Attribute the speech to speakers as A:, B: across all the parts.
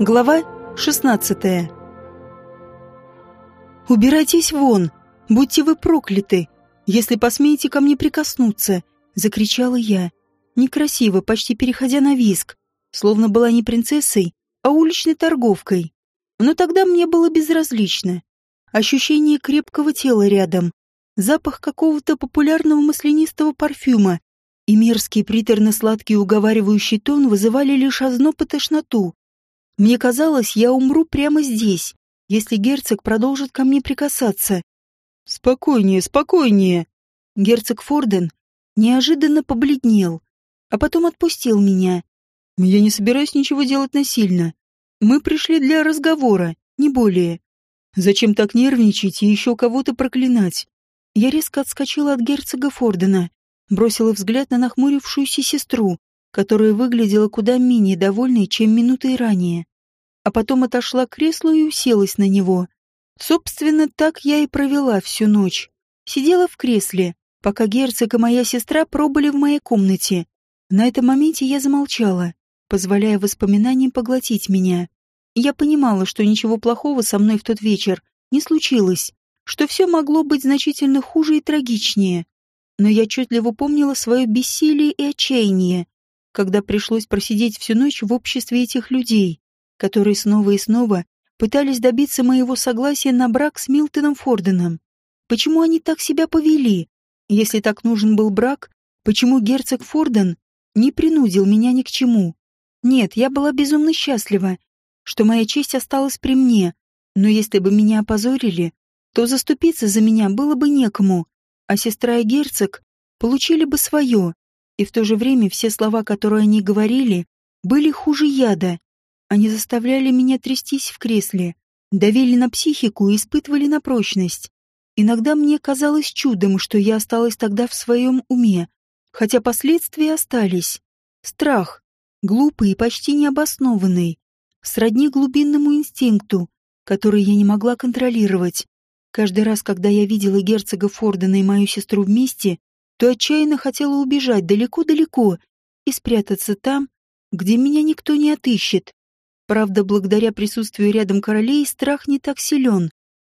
A: Глава 16 «Убирайтесь вон! Будьте вы прокляты! Если посмеете ко мне прикоснуться!» — закричала я. Некрасиво, почти переходя на виск, словно была не принцессой, а уличной торговкой. Но тогда мне было безразлично. Ощущение крепкого тела рядом, запах какого-то популярного маслянистого парфюма и мерзкий приторно-сладкий уговаривающий тон вызывали лишь озноб и тошноту. Мне казалось, я умру прямо здесь, если герцог продолжит ко мне прикасаться. «Спокойнее, спокойнее!» Герцог Форден неожиданно побледнел, а потом отпустил меня. «Я не собираюсь ничего делать насильно. Мы пришли для разговора, не более. Зачем так нервничать и еще кого-то проклинать?» Я резко отскочила от герцога Фордена, бросила взгляд на нахмурившуюся сестру, которая выглядела куда менее довольной, чем минутой ранее. А потом отошла к креслу и уселась на него. Собственно, так я и провела всю ночь. Сидела в кресле, пока герцог и моя сестра пробыли в моей комнате. На этом моменте я замолчала, позволяя воспоминаниям поглотить меня. Я понимала, что ничего плохого со мной в тот вечер не случилось, что все могло быть значительно хуже и трагичнее. Но я отчетливо помнила свое бессилие и отчаяние, когда пришлось просидеть всю ночь в обществе этих людей, которые снова и снова пытались добиться моего согласия на брак с Милтоном Форденом. Почему они так себя повели? Если так нужен был брак, почему герцог Форден не принудил меня ни к чему? Нет, я была безумно счастлива, что моя честь осталась при мне, но если бы меня опозорили, то заступиться за меня было бы некому, а сестра и герцог получили бы свое, и в то же время все слова, которые они говорили, были хуже яда. Они заставляли меня трястись в кресле, давили на психику и испытывали на прочность. Иногда мне казалось чудом, что я осталась тогда в своем уме, хотя последствия остались. Страх, глупый и почти необоснованный, сродни глубинному инстинкту, который я не могла контролировать. Каждый раз, когда я видела герцога Фордена и мою сестру вместе, то отчаянно хотела убежать далеко-далеко и спрятаться там, где меня никто не отыщет. Правда, благодаря присутствию рядом королей страх не так силен.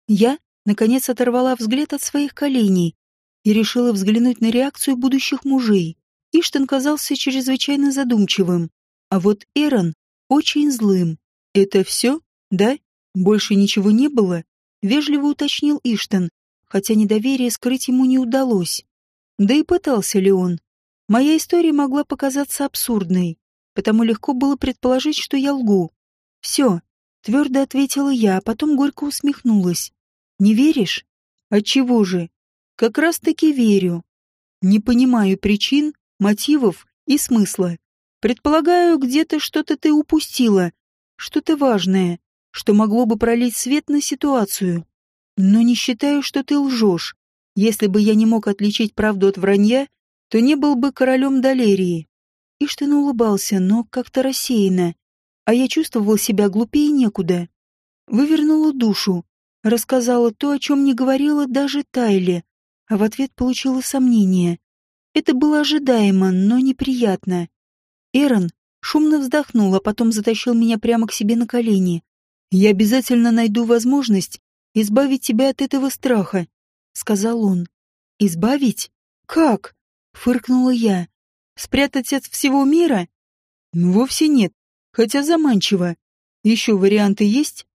A: Я, наконец, оторвала взгляд от своих коленей и решила взглянуть на реакцию будущих мужей. Иштон казался чрезвычайно задумчивым, а вот Эрон очень злым. «Это все? Да? Больше ничего не было?» Вежливо уточнил Иштон, хотя недоверие скрыть ему не удалось. Да и пытался ли он? Моя история могла показаться абсурдной, потому легко было предположить, что я лгу. «Все», — твердо ответила я, а потом горько усмехнулась. «Не веришь? Отчего же? Как раз-таки верю. Не понимаю причин, мотивов и смысла. Предполагаю, где-то что-то ты упустила, что-то важное что могло бы пролить свет на ситуацию. Но не считаю, что ты лжешь. Если бы я не мог отличить правду от вранья, то не был бы королем Далерии. Иштин улыбался, но как-то рассеянно, а я чувствовал себя глупее некуда. Вывернула душу, рассказала то, о чем не говорила даже Тайле, а в ответ получила сомнение. Это было ожидаемо, но неприятно. Эрон шумно вздохнул, а потом затащил меня прямо к себе на колени. «Я обязательно найду возможность избавить тебя от этого страха», — сказал он. «Избавить? Как?» — фыркнула я. «Спрятать от всего мира?» «Вовсе нет, хотя заманчиво. Еще варианты есть?»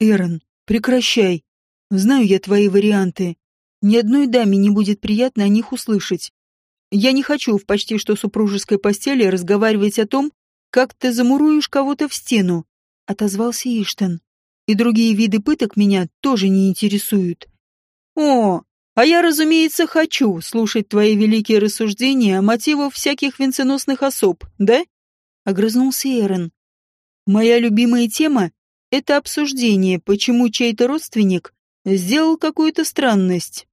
A: «Эрон, прекращай. Знаю я твои варианты. Ни одной даме не будет приятно о них услышать. Я не хочу в почти что супружеской постели разговаривать о том, как ты замуруешь кого-то в стену», — отозвался Иштен и другие виды пыток меня тоже не интересуют. О, а я, разумеется, хочу слушать твои великие рассуждения о мотивах всяких венценосных особ, да? Огрызнулся Эрен. Моя любимая тема — это обсуждение, почему чей-то родственник сделал какую-то странность.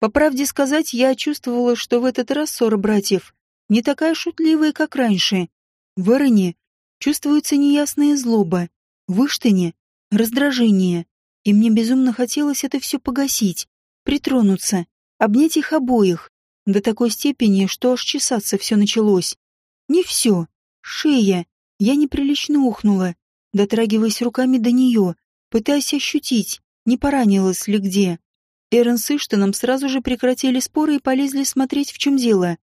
A: По правде сказать, я чувствовала, что в этот раз ссора братьев не такая шутливая, как раньше. В Эроне чувствуется неясная злоба, в Иштине раздражение, и мне безумно хотелось это все погасить, притронуться, обнять их обоих, до такой степени, что аж чесаться все началось. Не все. Шея. Я неприлично ухнула. дотрагиваясь руками до нее, пытаясь ощутить, не поранилась ли где. Эрен с Иштоном сразу же прекратили споры и полезли смотреть, в чем дело.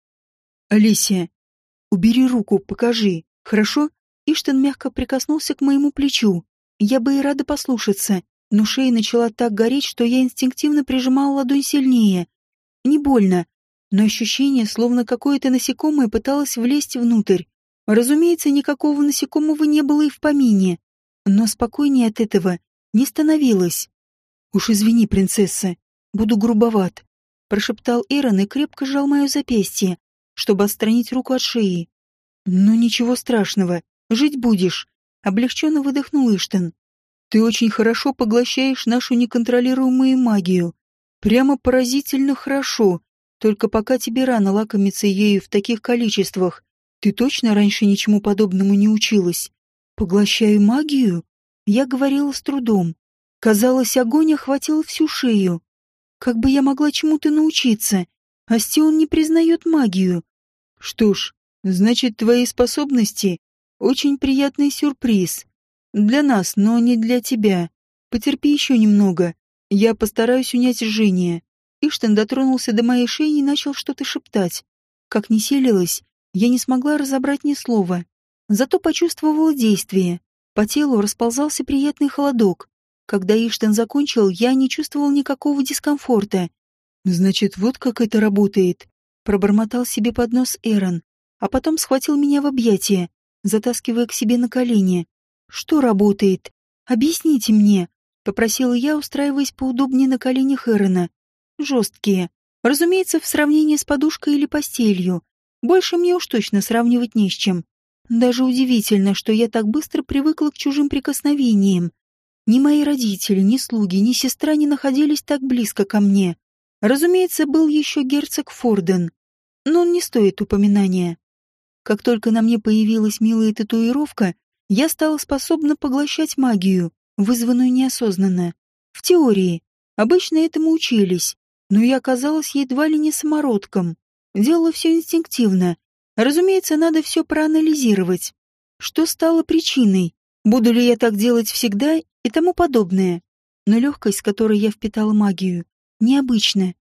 A: «Алисия, убери руку, покажи, хорошо?» Иштон мягко прикоснулся к моему плечу. Я бы и рада послушаться, но шея начала так гореть, что я инстинктивно прижимала ладонь сильнее. Не больно, но ощущение, словно какое-то насекомое пыталось влезть внутрь. Разумеется, никакого насекомого не было и в помине, но спокойнее от этого не становилось. «Уж извини, принцесса, буду грубоват», — прошептал Эрон и крепко сжал мое запястье, чтобы отстранить руку от шеи. «Но ничего страшного, жить будешь», — облегченно выдохнул Иштен. «Ты очень хорошо поглощаешь нашу неконтролируемую магию. Прямо поразительно хорошо, только пока тебе рано лакомиться ею в таких количествах. Ты точно раньше ничему подобному не училась?» «Поглощаю магию?» Я говорила с трудом. Казалось, огонь охватил всю шею. Как бы я могла чему-то научиться? Астион не признает магию. Что ж, значит, твои способности — очень приятный сюрприз. Для нас, но не для тебя. Потерпи еще немного. Я постараюсь унять жжение. Иштен дотронулся до моей шеи и начал что-то шептать. Как не селилась, я не смогла разобрать ни слова. Зато почувствовала действие. По телу расползался приятный холодок. Когда Иштен закончил, я не чувствовал никакого дискомфорта. «Значит, вот как это работает», — пробормотал себе под нос Эрон, а потом схватил меня в объятия, затаскивая к себе на колени. «Что работает? Объясните мне», — попросила я, устраиваясь поудобнее на коленях Эрона. «Жесткие. Разумеется, в сравнении с подушкой или постелью. Больше мне уж точно сравнивать не с чем. Даже удивительно, что я так быстро привыкла к чужим прикосновениям. Ни мои родители, ни слуги, ни сестра не находились так близко ко мне. Разумеется, был еще герцог Форден, но он не стоит упоминания. Как только на мне появилась милая татуировка, я стала способна поглощать магию, вызванную неосознанно. В теории. Обычно этому учились, но я оказалась едва ли не самородком. Делала все инстинктивно, Разумеется, надо все проанализировать. Что стало причиной? Буду ли я так делать всегда и тому подобное? Но легкость, с которой я впитала магию, необычна,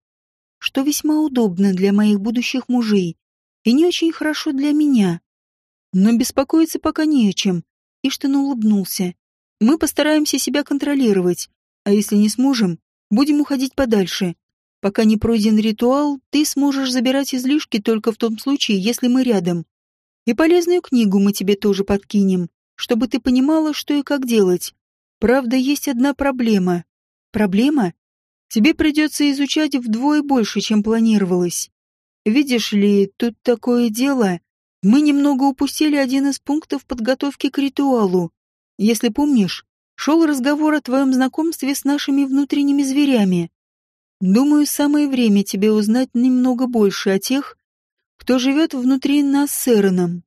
A: что весьма удобно для моих будущих мужей и не очень хорошо для меня. Но беспокоиться пока не о чем. Иштин улыбнулся. Мы постараемся себя контролировать, а если не сможем, будем уходить подальше. Пока не пройден ритуал, ты сможешь забирать излишки только в том случае, если мы рядом. И полезную книгу мы тебе тоже подкинем, чтобы ты понимала, что и как делать. Правда, есть одна проблема. Проблема? Тебе придется изучать вдвое больше, чем планировалось. Видишь ли, тут такое дело. Мы немного упустили один из пунктов подготовки к ритуалу. Если помнишь, шел разговор о твоем знакомстве с нашими внутренними зверями. Думаю, самое время тебе узнать немного больше о тех, кто живет внутри нас с Эроном.